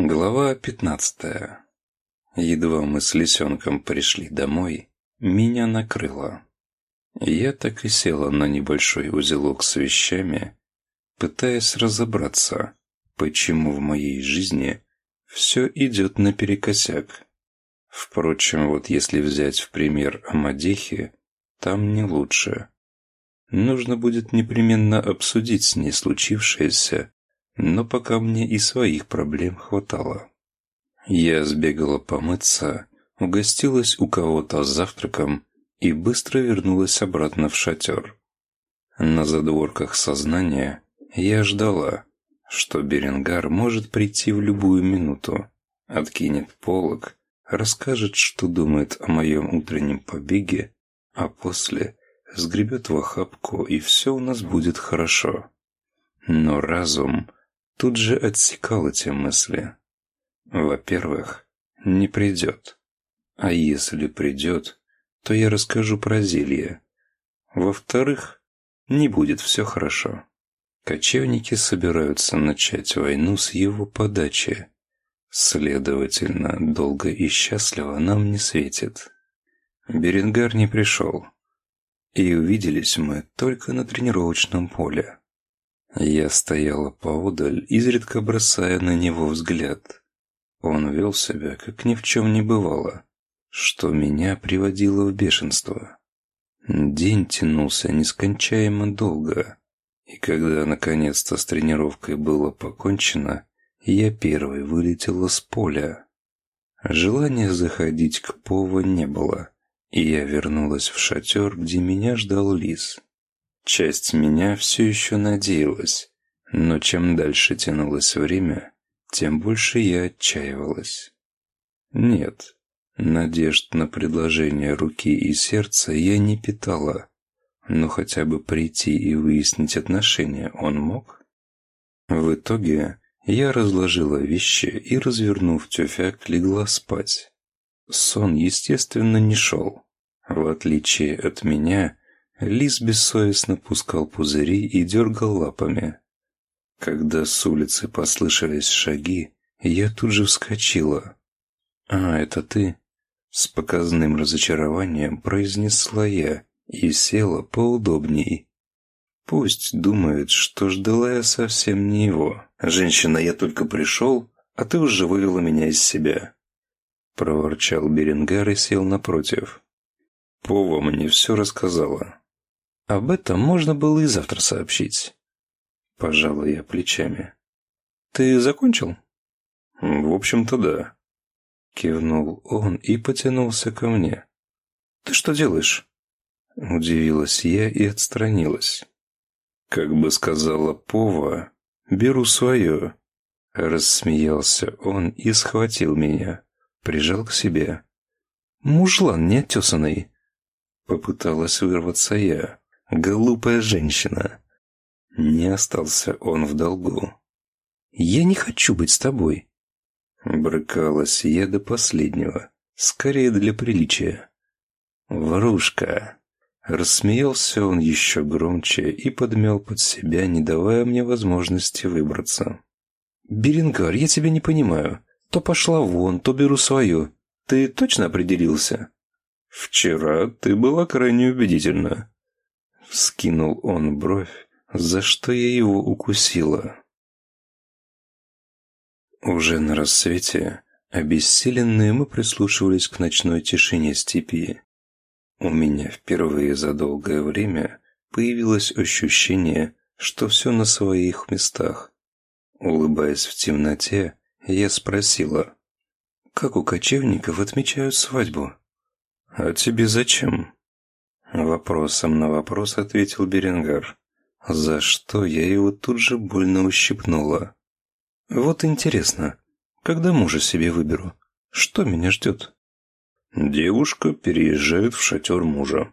Глава пятнадцатая. Едва мы с лисенком пришли домой, меня накрыло. Я так и села на небольшой узелок с вещами, пытаясь разобраться, почему в моей жизни все идет наперекосяк. Впрочем, вот если взять в пример Амадехи, там не лучше. Нужно будет непременно обсудить с ней случившееся, но пока мне и своих проблем хватало. Я сбегала помыться, угостилась у кого-то завтраком и быстро вернулась обратно в шатер. На задворках сознания я ждала, что Беренгар может прийти в любую минуту, откинет полог, расскажет, что думает о моем утреннем побеге, а после сгребет в охапку, и все у нас будет хорошо. Но разум тут же отсекал эти мысли. Во-первых, не придет. А если придет, то я расскажу про зелье. Во-вторых, не будет все хорошо. Кочевники собираются начать войну с его подачи. Следовательно, долго и счастливо нам не светит. Беренгар не пришел. И увиделись мы только на тренировочном поле. Я стояла поодаль, изредка бросая на него взгляд. Он вел себя, как ни в чем не бывало, что меня приводило в бешенство. День тянулся нескончаемо долго, и когда наконец-то с тренировкой было покончено, я первой вылетела с поля. Желания заходить к Пову не было, и я вернулась в шатер, где меня ждал лис. Часть меня все еще надеялась, но чем дальше тянулось время, тем больше я отчаивалась. Нет, надежд на предложение руки и сердца я не питала, но хотя бы прийти и выяснить отношения он мог. В итоге я разложила вещи и, развернув тюфяк, легла спать. Сон, естественно, не шел. В отличие от меня, Лис бессовестно пускал пузыри и дергал лапами. Когда с улицы послышались шаги, я тут же вскочила. «А, это ты?» С показным разочарованием произнесла я и села поудобней. Пусть думает, что ждала я совсем не его. «Женщина, я только пришел, а ты уже вывела меня из себя», — проворчал Беренгар и сел напротив. Пова мне все рассказала. Об этом можно было и завтра сообщить. Пожалуй, я плечами. Ты закончил? В общем-то, да. Кивнул он и потянулся ко мне. Ты что делаешь? Удивилась я и отстранилась. Как бы сказала Пова, беру свое. Рассмеялся он и схватил меня, прижал к себе. Мужлан неотесанный. Попыталась вырваться я. Глупая женщина. Не остался он в долгу. «Я не хочу быть с тобой», — брыкалась я до последнего, скорее для приличия. «Врушка!» Рассмеялся он еще громче и подмел под себя, не давая мне возможности выбраться. «Беренгар, я тебя не понимаю. То пошла вон, то беру свое. Ты точно определился?» «Вчера ты была крайне убедительна», Вскинул он бровь, за что я его укусила. Уже на рассвете, обессиленные, мы прислушивались к ночной тишине степи. У меня впервые за долгое время появилось ощущение, что все на своих местах. Улыбаясь в темноте, я спросила, «Как у кочевников отмечают свадьбу?» «А тебе зачем?» Вопросом на вопрос ответил Беренгар, за что я его тут же больно ущипнула. «Вот интересно, когда мужа себе выберу, что меня ждет?» Девушка переезжает в шатер мужа.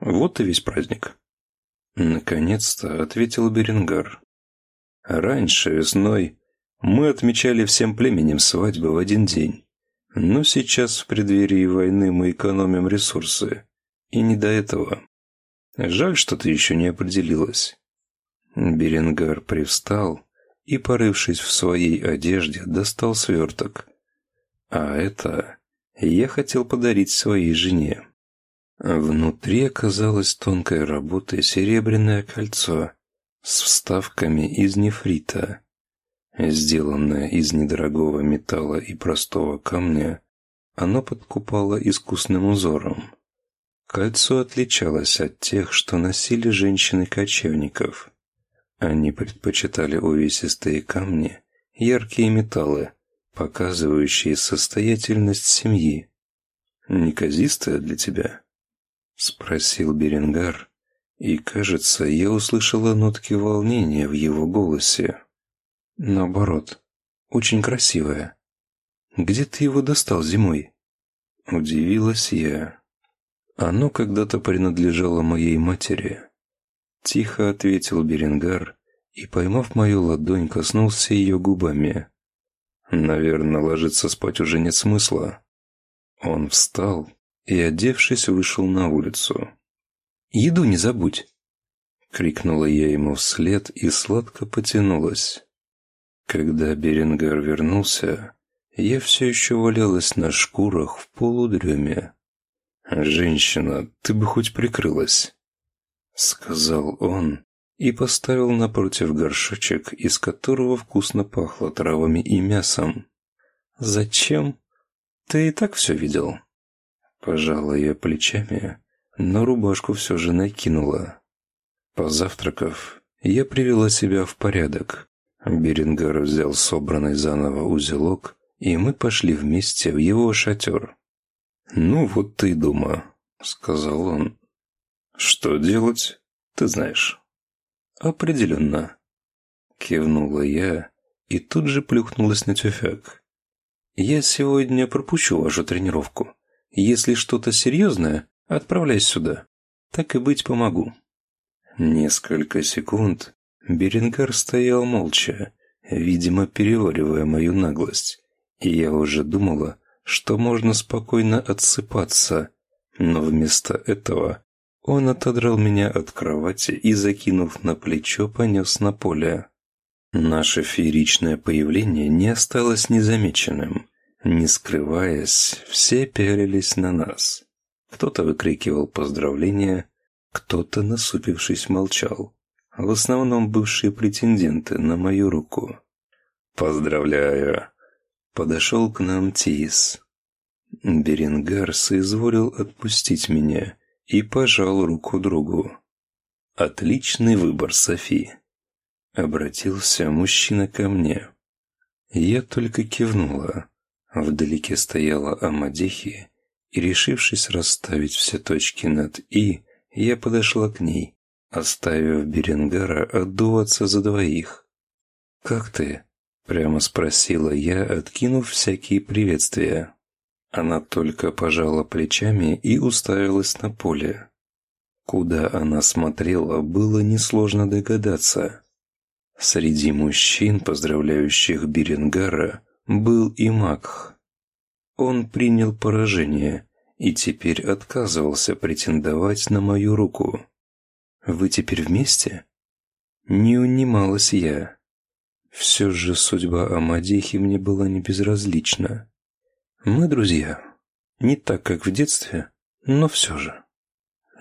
Вот и весь праздник. Наконец-то ответил Беренгар. Раньше, весной, мы отмечали всем племенем свадьбы в один день. Но сейчас, в преддверии войны, мы экономим ресурсы. И не до этого. Жаль, что ты еще не определилась. Беренгар привстал и, порывшись в своей одежде, достал сверток. А это я хотел подарить своей жене. Внутри оказалось тонкой работы серебряное кольцо с вставками из нефрита. Сделанное из недорогого металла и простого камня, оно подкупало искусным узором. Кольцо отличалось от тех, что носили женщины-кочевников. Они предпочитали увесистые камни, яркие металлы, показывающие состоятельность семьи. «Неказистая для тебя?» — спросил Беренгар, и, кажется, я услышала нотки волнения в его голосе. Наоборот, очень красивая. Где ты его достал зимой? Удивилась я. Оно когда-то принадлежало моей матери. Тихо ответил Беренгар и, поймав мою ладонь, коснулся ее губами. Наверное, ложиться спать уже нет смысла. Он встал и, одевшись, вышел на улицу. «Еду не забудь!» Крикнула я ему вслед и сладко потянулась. Когда Беренгар вернулся, я все еще валялась на шкурах в полудреме. «Женщина, ты бы хоть прикрылась!» Сказал он и поставил напротив горшочек, из которого вкусно пахло травами и мясом. «Зачем? Ты и так все видел?» Пожала я плечами, но рубашку все же накинула. Позавтракав, я привела себя в порядок. Берингар взял собранный заново узелок, и мы пошли вместе в его шатер. «Ну вот ты дома», — сказал он. «Что делать, ты знаешь». «Определенно», — кивнула я и тут же плюхнулась на тюфяк. «Я сегодня пропущу вашу тренировку. Если что-то серьезное, отправляйся сюда. Так и быть помогу». Несколько секунд Беренгар стоял молча, видимо, переваривая мою наглость. И я уже думала, что можно спокойно отсыпаться, но вместо этого он отодрал меня от кровати и, закинув на плечо, понес на поле. Наше фееричное появление не осталось незамеченным. Не скрываясь, все пялились на нас. Кто-то выкрикивал поздравления, кто-то, насупившись, молчал. В основном бывшие претенденты на мою руку. «Поздравляю!» Подошел к нам Тис. Беренгар соизволил отпустить меня и пожал руку другу. «Отличный выбор, Софи!» Обратился мужчина ко мне. Я только кивнула. Вдалеке стояла Амадихи, и, решившись расставить все точки над «и», я подошла к ней, оставив Беренгара отдуваться за двоих. «Как ты?» — прямо спросила я, откинув всякие приветствия. Она только пожала плечами и уставилась на поле. Куда она смотрела, было несложно догадаться. Среди мужчин, поздравляющих Беренгара, был и Макх. Он принял поражение и теперь отказывался претендовать на мою руку. «Вы теперь вместе?» Не унималась я. Все же судьба Амадихи мне была не безразлична. Мы друзья. Не так, как в детстве, но все же.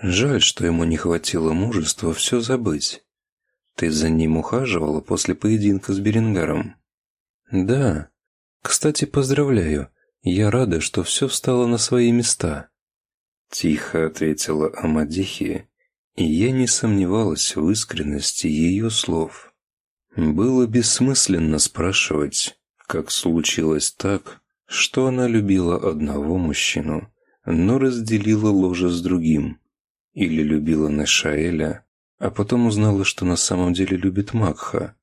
Жаль, что ему не хватило мужества все забыть. Ты за ним ухаживала после поединка с Беренгаром? Да, «Кстати, поздравляю. Я рада, что все встало на свои места». Тихо ответила Амадихи, и я не сомневалась в искренности ее слов. Было бессмысленно спрашивать, как случилось так, что она любила одного мужчину, но разделила ложе с другим, или любила Нешаэля, а потом узнала, что на самом деле любит Макха.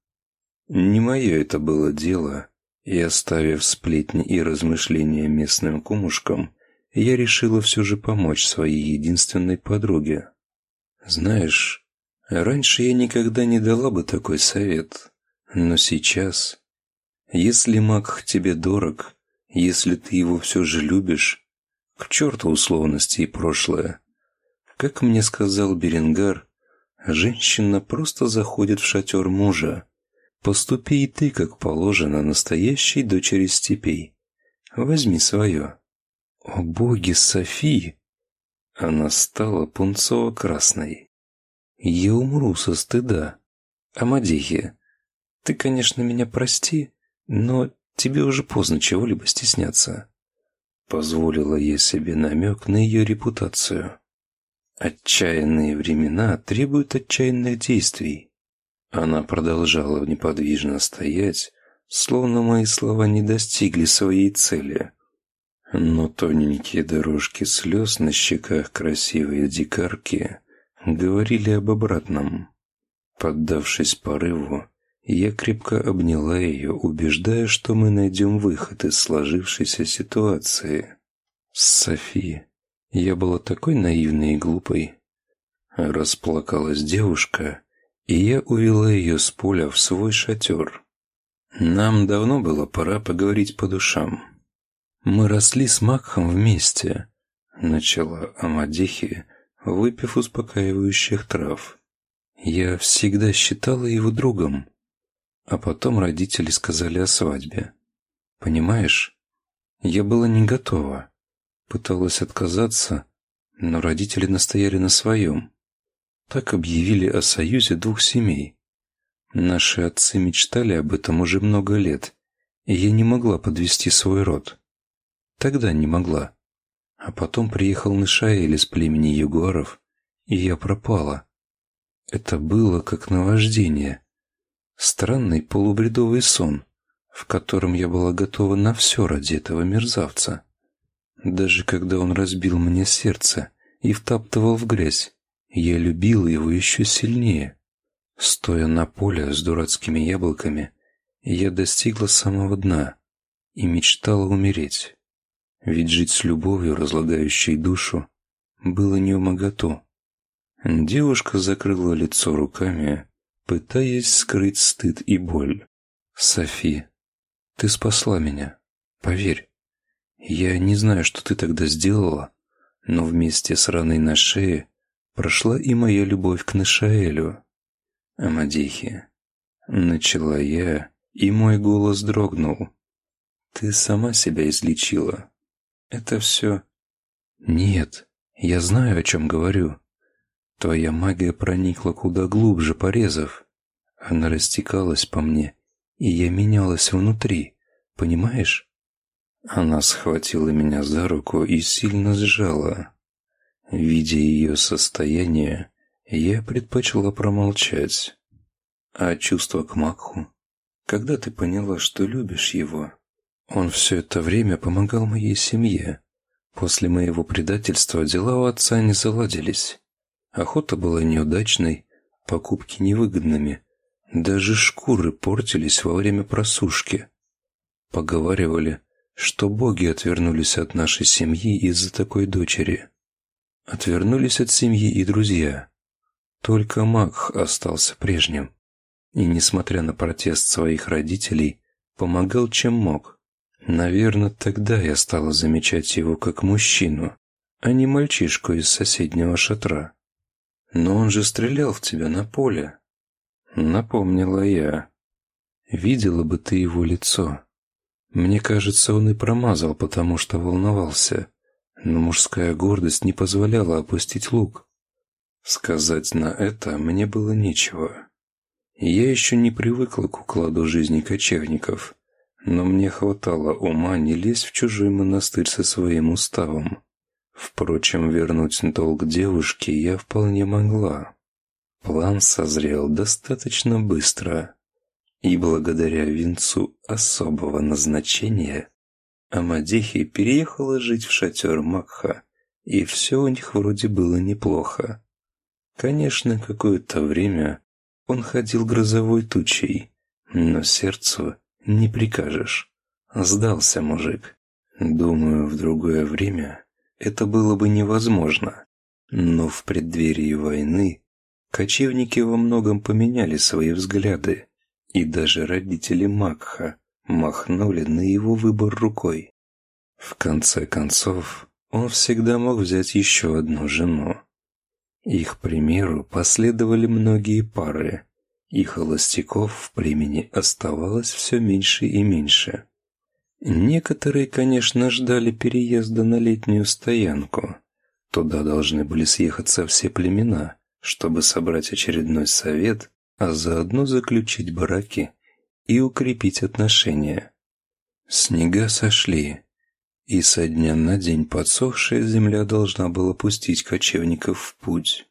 Не мое это было дело, и оставив сплетни и размышления местным кумушкам, я решила все же помочь своей единственной подруге. Знаешь, раньше я никогда не дала бы такой совет, но сейчас... Если Мак тебе дорог, если ты его все же любишь, к черту условности и прошлое. Как мне сказал Беренгар, женщина просто заходит в шатер мужа, Поступи и ты, как положено, настоящей дочери степей. Возьми свое. О боги, Софи! Она стала пунцово-красной. Я умру со стыда. Амадихи, ты, конечно, меня прости, но тебе уже поздно чего-либо стесняться. Позволила я себе намек на ее репутацию. Отчаянные времена требуют отчаянных действий. Она продолжала неподвижно стоять, словно мои слова не достигли своей цели. Но тоненькие дорожки слез на щеках красивой дикарки говорили об обратном. Поддавшись порыву, я крепко обняла ее, убеждая, что мы найдем выход из сложившейся ситуации. Софи, я была такой наивной и глупой. Расплакалась девушка, и я увела ее с поля в свой шатер. Нам давно было пора поговорить по душам. Мы росли с Макхом вместе, начала Амадихи, выпив успокаивающих трав. Я всегда считала его другом. А потом родители сказали о свадьбе. Понимаешь, я была не готова. Пыталась отказаться, но родители настояли на своем. Так объявили о союзе двух семей. Наши отцы мечтали об этом уже много лет, и я не могла подвести свой род. Тогда не могла. А потом приехал Нышаэль из племени ягуаров, и я пропала. Это было как наваждение. Странный полубредовый сон, в котором я была готова на все ради этого мерзавца. Даже когда он разбил мне сердце и втаптывал в грязь, я любила его еще сильнее. Стоя на поле с дурацкими яблоками, я достигла самого дна и мечтала умереть. Ведь жить с любовью, разлагающей душу, было не. Девушка закрыла лицо руками, пытаясь скрыть стыд и боль. «Софи, ты спасла меня. Поверь. Я не знаю, что ты тогда сделала, но вместе с раной на шее прошла и моя любовь к Нашаэлю. Амадихи. Начала я, и мой голос дрогнул. Ты сама себя излечила. Это все... Нет, я знаю, о чем говорю. Твоя магия проникла куда глубже порезов. Она растекалась по мне, и я менялась внутри, понимаешь? Она схватила меня за руку и сильно сжала. Видя ее состояние, я предпочла промолчать. А чувство к Макху? Когда ты поняла, что любишь его? Он все это время помогал моей семье. После моего предательства дела у отца не заладились. Охота была неудачной, покупки невыгодными. Даже шкуры портились во время просушки. Поговаривали, что боги отвернулись от нашей семьи из-за такой дочери. Отвернулись от семьи и друзья. Только Макх остался прежним. И, несмотря на протест своих родителей, помогал чем мог. Наверное, тогда я стала замечать его как мужчину, а не мальчишку из соседнего шатра. «Но он же стрелял в тебя на поле», — напомнила я. «Видела бы ты его лицо. Мне кажется, он и промазал, потому что волновался, но мужская гордость не позволяла опустить лук. Сказать на это мне было нечего. Я еще не привыкла к укладу жизни кочевников, но мне хватало ума не лезть в чужой монастырь со своим уставом. Впрочем, вернуть долг девушке я вполне могла. План созрел достаточно быстро, и благодаря венцу особого назначения Амадихи переехала жить в шатер Макха, и все у них вроде было неплохо. Конечно, какое-то время он ходил грозовой тучей, но сердцу не прикажешь. Сдался мужик. Думаю, в другое время это было бы невозможно. Но в преддверии войны кочевники во многом поменяли свои взгляды, и даже родители Макха махнули на его выбор рукой. В конце концов, он всегда мог взять еще одну жену. Их примеру последовали многие пары, и холостяков в племени оставалось все меньше и меньше. Некоторые, конечно, ждали переезда на летнюю стоянку. Туда должны были съехаться все племена, чтобы собрать очередной совет, а заодно заключить браки и укрепить отношения. Снега сошли, и со дня на день подсохшая земля должна была пустить кочевников в путь.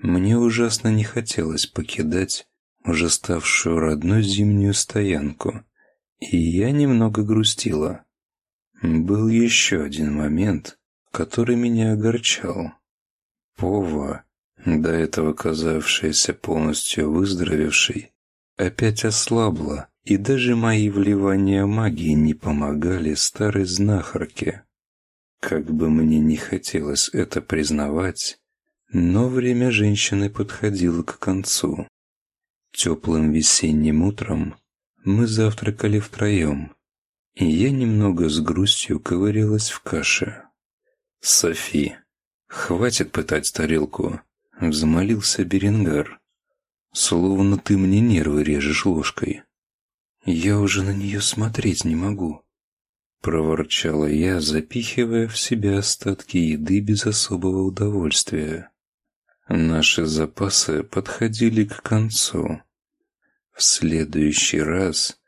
Мне ужасно не хотелось покидать уже ставшую родной зимнюю стоянку, и я немного грустила. Был еще один момент, который меня огорчал. Пова, до этого казавшаяся полностью выздоровевшей, опять ослабла, и даже мои вливания магии не помогали старой знахарке. Как бы мне не хотелось это признавать, но время женщины подходило к концу. Теплым весенним утром мы завтракали втроем, и я немного с грустью ковырялась в каше. «Софи, хватит пытать тарелку», — взмолился Беренгар. «Словно ты мне нервы режешь ложкой». «Я уже на нее смотреть не могу», — проворчала я, запихивая в себя остатки еды без особого удовольствия. Наши запасы подходили к концу. В следующий раз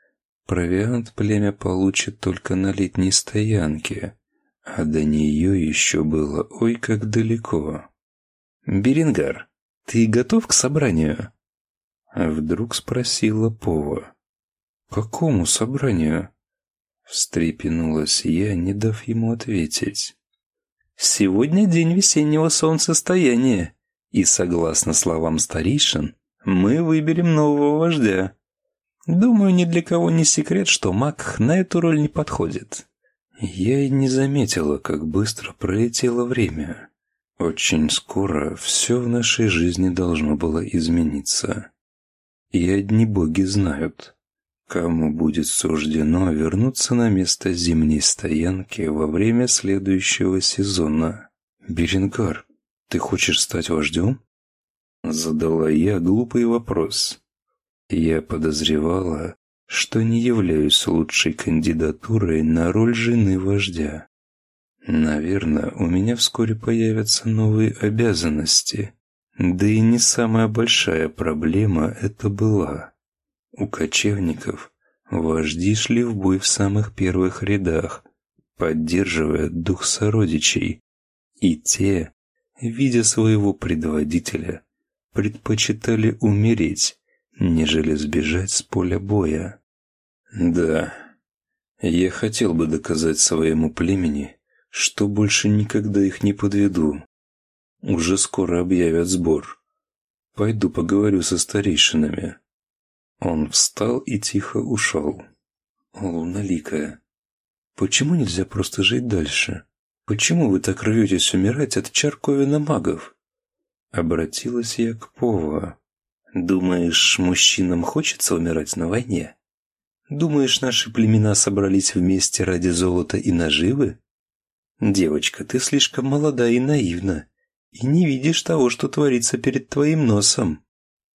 провиант племя получит только на летней стоянке, а до нее еще было ой как далеко. «Берингар, ты готов к собранию?» Вдруг спросила Пова. «Какому собранию?» Встрепенулась я, не дав ему ответить. «Сегодня день весеннего солнцестояния, и, согласно словам старейшин, мы выберем нового вождя. Думаю, ни для кого не секрет, что маг на эту роль не подходит. Я и не заметила, как быстро пролетело время. Очень скоро все в нашей жизни должно было измениться. И одни боги знают, кому будет суждено вернуться на место зимней стоянки во время следующего сезона. Беренгар, ты хочешь стать вождем? Задала я глупый вопрос. Я подозревала, что не являюсь лучшей кандидатурой на роль жены вождя. Наверное, у меня вскоре появятся новые обязанности. Да и не самая большая проблема это была. У кочевников вожди шли в бой в самых первых рядах, поддерживая дух сородичей, и те, видя своего предводителя, предпочитали умереть, нежели сбежать с поля боя. Да, я хотел бы доказать своему племени, что больше никогда их не подведу. Уже скоро объявят сбор. Пойду поговорю со старейшинами. Он встал и тихо ушел. Луналикая, почему нельзя просто жить дальше? Почему вы так рветесь умирать от чарковина магов? Обратилась я к Пова. Думаешь, мужчинам хочется умирать на войне? Думаешь, наши племена собрались вместе ради золота и наживы? Девочка, ты слишком молода и наивна, и не видишь того, что творится перед твоим носом.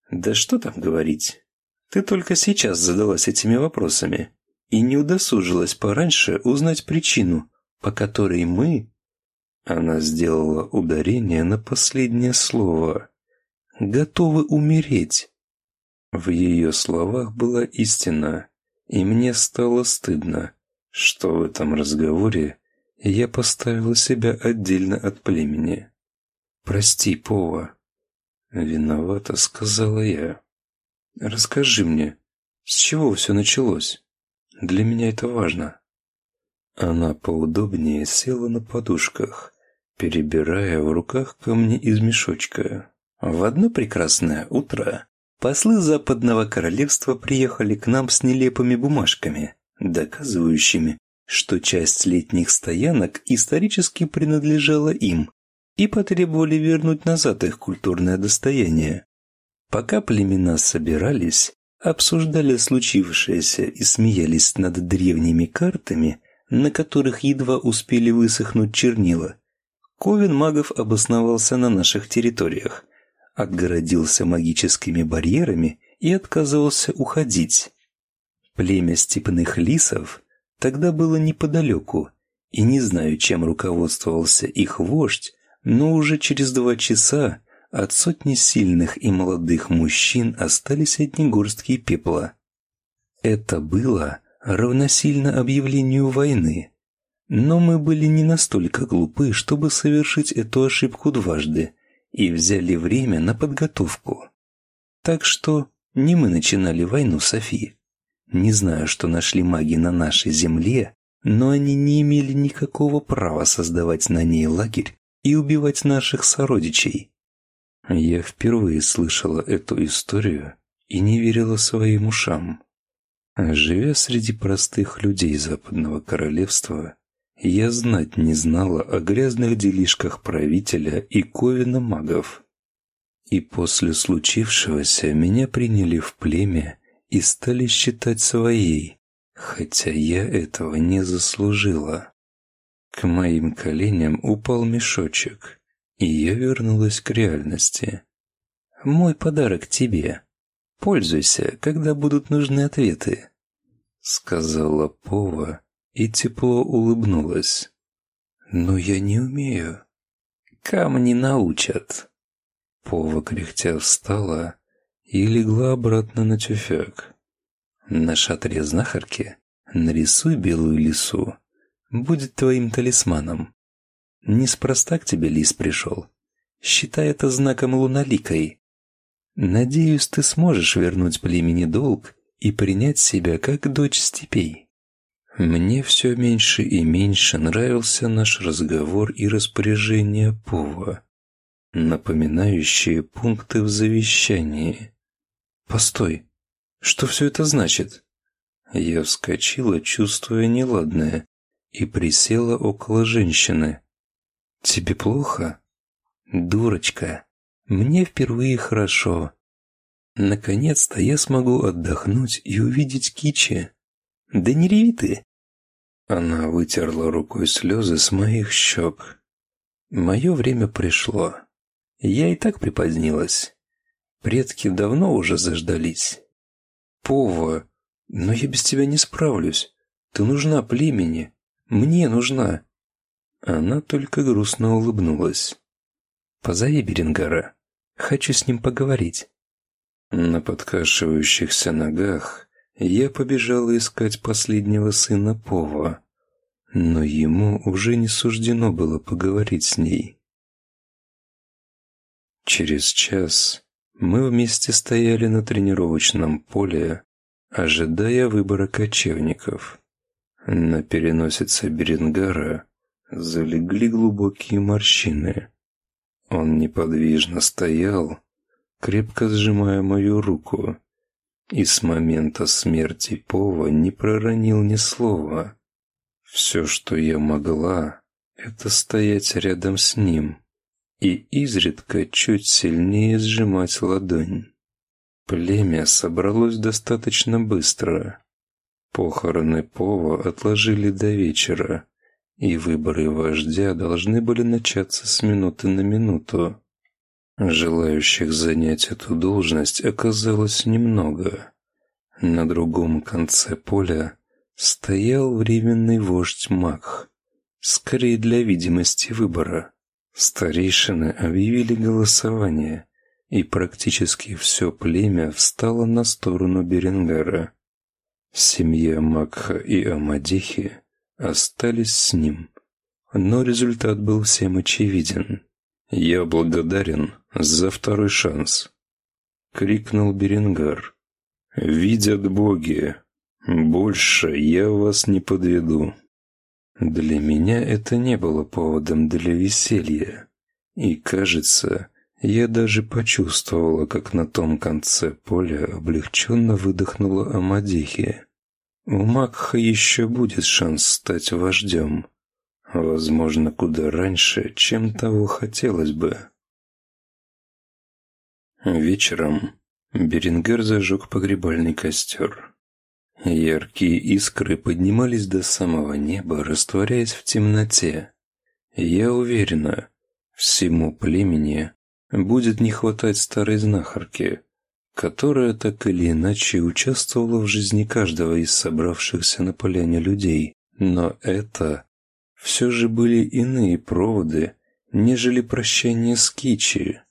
Да что там говорить? Ты только сейчас задалась этими вопросами и не удосужилась пораньше узнать причину, по которой мы она сделала ударение на последнее слово. «Готовы умереть». В ее словах была истина, и мне стало стыдно, что в этом разговоре я поставила себя отдельно от племени. «Прости, Пова». «Виновата», — сказала я. «Расскажи мне, с чего все началось? Для меня это важно». Она поудобнее села на подушках, перебирая в руках камни из мешочка. В одно прекрасное утро послы Западного Королевства приехали к нам с нелепыми бумажками, доказывающими, что часть летних стоянок исторически принадлежала им, и потребовали вернуть назад их культурное достояние. Пока племена собирались, обсуждали случившееся и смеялись над древними картами, на которых едва успели высохнуть чернила, Ковен магов обосновался на наших территориях, отгородился магическими барьерами и отказывался уходить. Племя степных лисов тогда было неподалеку, и не знаю, чем руководствовался их вождь, но уже через два часа от сотни сильных и молодых мужчин остались одни горстки пепла. Это было равносильно объявлению войны. Но мы были не настолько глупы, чтобы совершить эту ошибку дважды, и взяли время на подготовку. Так что не мы начинали войну Софии. Не знаю, что нашли маги на нашей земле, но они не имели никакого права создавать на ней лагерь и убивать наших сородичей. Я впервые слышала эту историю и не верила своим ушам. Живя среди простых людей Западного Королевства, я знать не знала о грязных делишках правителя и ковина магов. И после случившегося меня приняли в племя и стали считать своей, хотя я этого не заслужила. К моим коленям упал мешочек, и я вернулась к реальности. «Мой подарок тебе. Пользуйся, когда будут нужны ответы», — сказала Пова и тепло улыбнулась. «Но я не умею». «Камни научат». Пова кряхтя встала и легла обратно на тюфяк. На шатре знахарки нарисуй белую лису. Будет твоим талисманом. Неспроста к тебе лис пришел. Считай это знаком луналикой. Надеюсь, ты сможешь вернуть племени долг и принять себя как дочь степей. Мне все меньше и меньше нравился наш разговор и распоряжение Пова, напоминающие пункты в завещании. Постой, что все это значит? Я вскочила, чувствуя неладное, и присела около женщины. Тебе плохо? Дурочка, мне впервые хорошо. Наконец-то я смогу отдохнуть и увидеть Кичи. Да не реви ты. Она вытерла рукой слезы с моих щек. Мое время пришло. Я и так припозднилась. Предки давно уже заждались. Пова, но я без тебя не справлюсь. Ты нужна племени. Мне нужна. Она только грустно улыбнулась. Позови Берингара. Хочу с ним поговорить. На подкашивающихся ногах я побежала искать последнего сына Пова, но ему уже не суждено было поговорить с ней. Через час мы вместе стояли на тренировочном поле, ожидая выбора кочевников. На переносице Берингара залегли глубокие морщины. Он неподвижно стоял, крепко сжимая мою руку, и с момента смерти Пова не проронил ни слова. Все, что я могла, это стоять рядом с ним и изредка чуть сильнее сжимать ладонь. Племя собралось достаточно быстро. Похороны Пова отложили до вечера, и выборы вождя должны были начаться с минуты на минуту. Желающих занять эту должность оказалось немного. На другом конце поля стоял временный вождь Мах, скорее для видимости выбора. Старейшины объявили голосование, и практически все племя встало на сторону Беренгара. Семья Макха и Амадихи остались с ним, но результат был всем очевиден. «Я благодарен за второй шанс», — крикнул Беренгар. «Видят боги, больше я вас не подведу». Для меня это не было поводом для веселья. И, кажется, я даже почувствовала, как на том конце поля облегченно выдохнула Амадихи. У Макха еще будет шанс стать вождем. Возможно, куда раньше, чем того хотелось бы. Вечером Берингер зажег погребальный костер. Яркие искры поднимались до самого неба, растворяясь в темноте. Я уверена, всему племени будет не хватать старой знахарки, которая так или иначе участвовала в жизни каждого из собравшихся на поляне людей. Но это все же были иные проводы, нежели прощание с Кичи.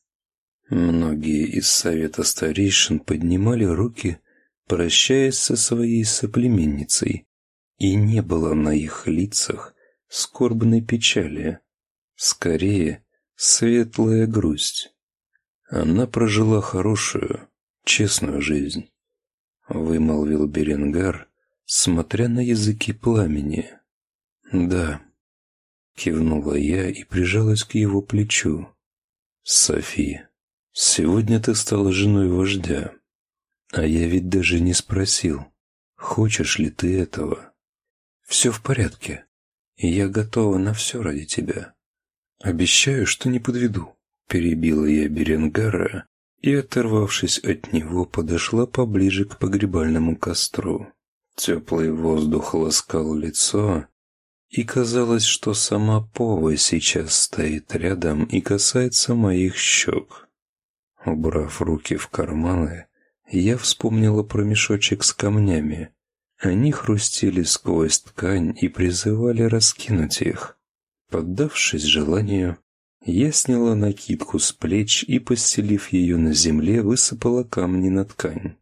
Многие из совета старейшин поднимали руки, прощаясь со своей соплеменницей, и не было на их лицах скорбной печали, скорее светлая грусть. Она прожила хорошую, честную жизнь, вымолвил Беренгар, смотря на языки пламени. Да, кивнула я и прижалась к его плечу. Софи, сегодня ты стала женой вождя, а я ведь даже не спросил, хочешь ли ты этого. Все в порядке, я готова на все ради тебя. Обещаю, что не подведу. Перебила я Беренгара и, оторвавшись от него, подошла поближе к погребальному костру. Теплый воздух ласкал лицо, и казалось, что сама Пова сейчас стоит рядом и касается моих щек. Убрав руки в карманы, я вспомнила про мешочек с камнями. Они хрустели сквозь ткань и призывали раскинуть их. Поддавшись желанию, я сняла накидку с плеч и, постелив ее на земле, высыпала камни на ткань.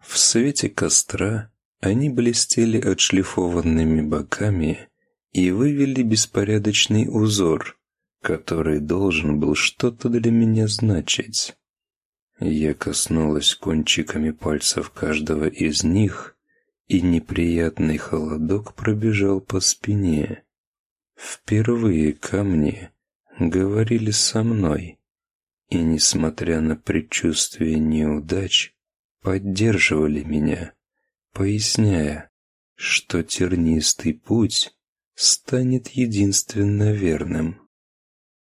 В свете костра они блестели отшлифованными боками и вывели беспорядочный узор, который должен был что-то для меня значить. Я коснулась кончиками пальцев каждого из них, и неприятный холодок пробежал по спине. Впервые камни говорили со мной, и, несмотря на предчувствие неудач, поддерживали меня, поясняя, что тернистый путь станет единственно верным.